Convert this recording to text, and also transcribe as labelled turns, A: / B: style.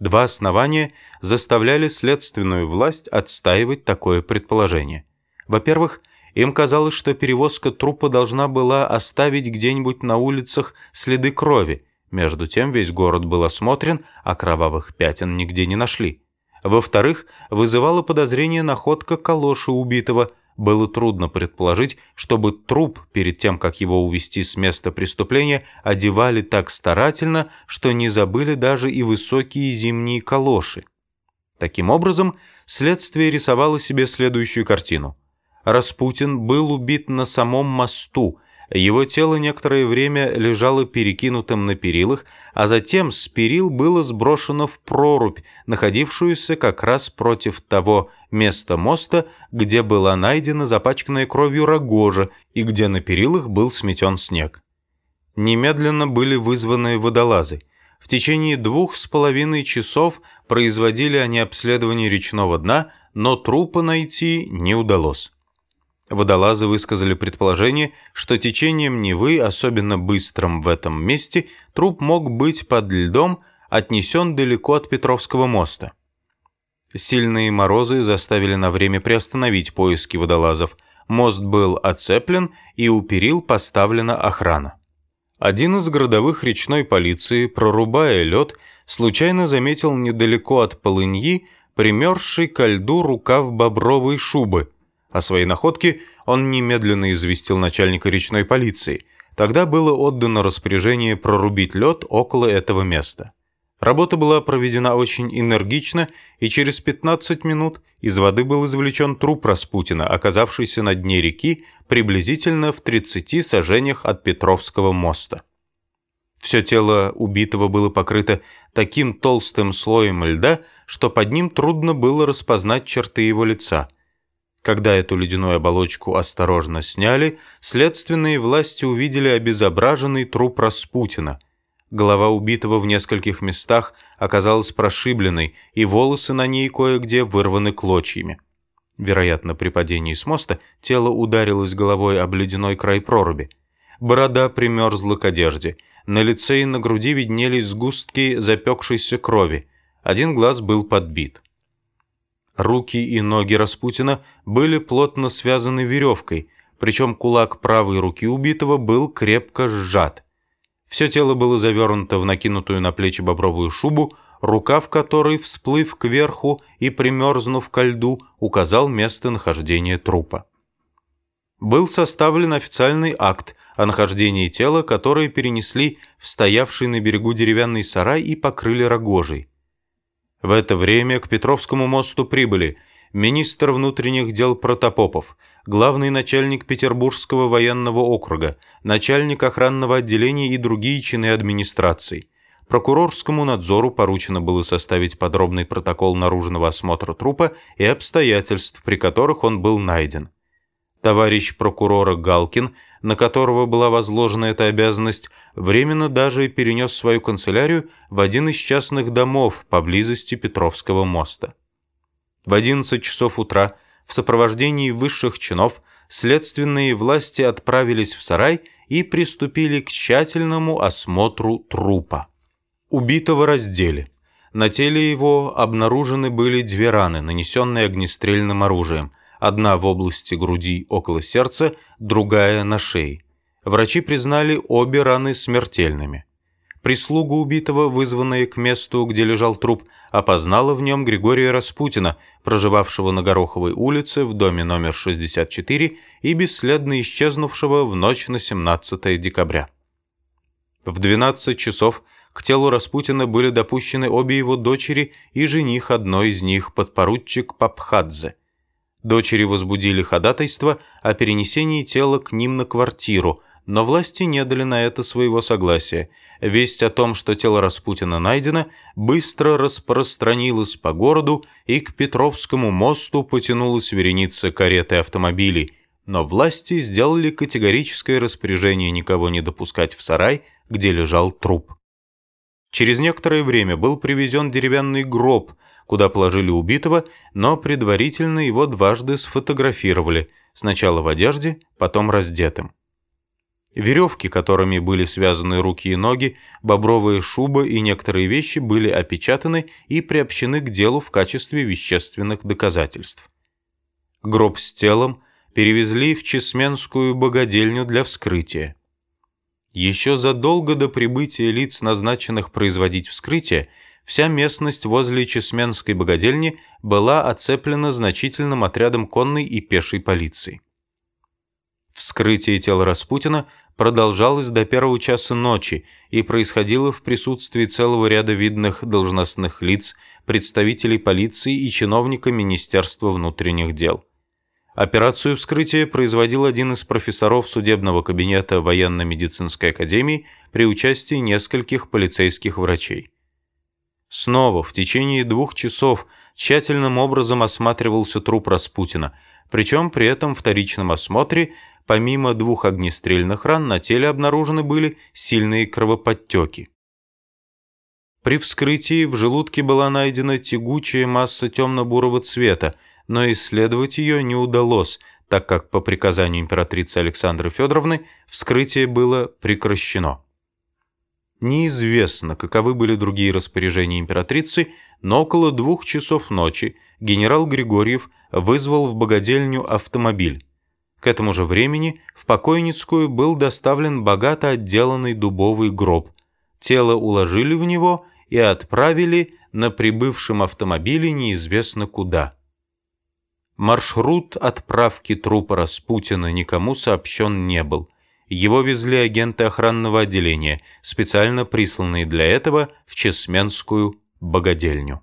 A: Два основания заставляли следственную власть отстаивать такое предположение. Во-первых, им казалось, что перевозка трупа должна была оставить где-нибудь на улицах следы крови. Между тем весь город был осмотрен, а кровавых пятен нигде не нашли. Во-вторых, вызывала подозрение находка калоши убитого. Было трудно предположить, чтобы труп, перед тем, как его увезти с места преступления, одевали так старательно, что не забыли даже и высокие зимние калоши. Таким образом, следствие рисовало себе следующую картину. Распутин был убит на самом мосту, его тело некоторое время лежало перекинутым на перилах, а затем с перил было сброшено в прорубь, находившуюся как раз против того места моста, где была найдена запачканная кровью рогожа и где на перилах был сметен снег. Немедленно были вызваны водолазы. В течение двух с половиной часов производили они обследование речного дна, но трупа найти не удалось. Водолазы высказали предположение, что течением Невы, особенно быстрым в этом месте, труп мог быть под льдом отнесен далеко от Петровского моста. Сильные морозы заставили на время приостановить поиски водолазов. Мост был оцеплен, и у перил поставлена охрана. Один из городовых речной полиции, прорубая лед, случайно заметил недалеко от полыньи примерзший ко льду рукав бобровой шубы – о своей находке он немедленно известил начальника речной полиции. Тогда было отдано распоряжение прорубить лед около этого места. Работа была проведена очень энергично, и через 15 минут из воды был извлечен труп Распутина, оказавшийся на дне реки приблизительно в 30 сажениях от Петровского моста. Все тело убитого было покрыто таким толстым слоем льда, что под ним трудно было распознать черты его лица – когда эту ледяную оболочку осторожно сняли, следственные власти увидели обезображенный труп Распутина. Голова убитого в нескольких местах оказалась прошибленной, и волосы на ней кое-где вырваны клочьями. Вероятно, при падении с моста тело ударилось головой об ледяной край проруби. Борода примерзла к одежде. На лице и на груди виднелись сгустки запекшейся крови. Один глаз был подбит. Руки и ноги Распутина были плотно связаны веревкой, причем кулак правой руки убитого был крепко сжат. Все тело было завернуто в накинутую на плечи бобровую шубу, рукав которой, всплыв кверху и примерзнув ко льду, указал местонахождение трупа. Был составлен официальный акт о нахождении тела, которое перенесли в стоявший на берегу деревянный сарай и покрыли рогожей. В это время к Петровскому мосту прибыли министр внутренних дел Протопопов, главный начальник Петербургского военного округа, начальник охранного отделения и другие чины администрации. Прокурорскому надзору поручено было составить подробный протокол наружного осмотра трупа и обстоятельств, при которых он был найден. Товарищ прокурора Галкин – на которого была возложена эта обязанность, временно даже перенес свою канцелярию в один из частных домов поблизости Петровского моста. В 11 часов утра в сопровождении высших чинов следственные власти отправились в сарай и приступили к тщательному осмотру трупа. Убитого раздели. На теле его обнаружены были две раны, нанесенные огнестрельным оружием – одна в области груди около сердца, другая на шее. Врачи признали обе раны смертельными. Прислуга убитого, вызванная к месту, где лежал труп, опознала в нем Григория Распутина, проживавшего на Гороховой улице в доме номер 64 и бесследно исчезнувшего в ночь на 17 декабря. В 12 часов к телу Распутина были допущены обе его дочери и жених одной из них, подпоручик Папхадзе. Дочери возбудили ходатайство о перенесении тела к ним на квартиру, но власти не дали на это своего согласия. Весть о том, что тело Распутина найдено, быстро распространилась по городу, и к Петровскому мосту потянулась вереница карет и автомобилей, но власти сделали категорическое распоряжение никого не допускать в сарай, где лежал труп. Через некоторое время был привезен деревянный гроб – куда положили убитого, но предварительно его дважды сфотографировали, сначала в одежде, потом раздетым. Веревки, которыми были связаны руки и ноги, бобровая шуба и некоторые вещи были опечатаны и приобщены к делу в качестве вещественных доказательств. Гроб с телом перевезли в Чесменскую богадельню для вскрытия. Еще задолго до прибытия лиц, назначенных производить вскрытие, вся местность возле Чесменской богадельни была оцеплена значительным отрядом конной и пешей полиции. Вскрытие тела Распутина продолжалось до первого часа ночи и происходило в присутствии целого ряда видных должностных лиц, представителей полиции и чиновника Министерства внутренних дел. Операцию вскрытия производил один из профессоров судебного кабинета военно-медицинской академии при участии нескольких полицейских врачей. Снова в течение двух часов тщательным образом осматривался труп Распутина, причем при этом вторичном осмотре помимо двух огнестрельных ран на теле обнаружены были сильные кровоподтеки. При вскрытии в желудке была найдена тягучая масса темно-бурого цвета, но исследовать ее не удалось, так как по приказанию императрицы Александры Федоровны вскрытие было прекращено. Неизвестно, каковы были другие распоряжения императрицы, но около двух часов ночи генерал Григорьев вызвал в богадельню автомобиль. К этому же времени в покойницкую был доставлен богато отделанный дубовый гроб. Тело уложили в него и отправили на прибывшем автомобиле неизвестно куда. Маршрут отправки трупа Распутина никому сообщен не был. Его везли агенты охранного отделения, специально присланные для этого в Чесменскую богадельню.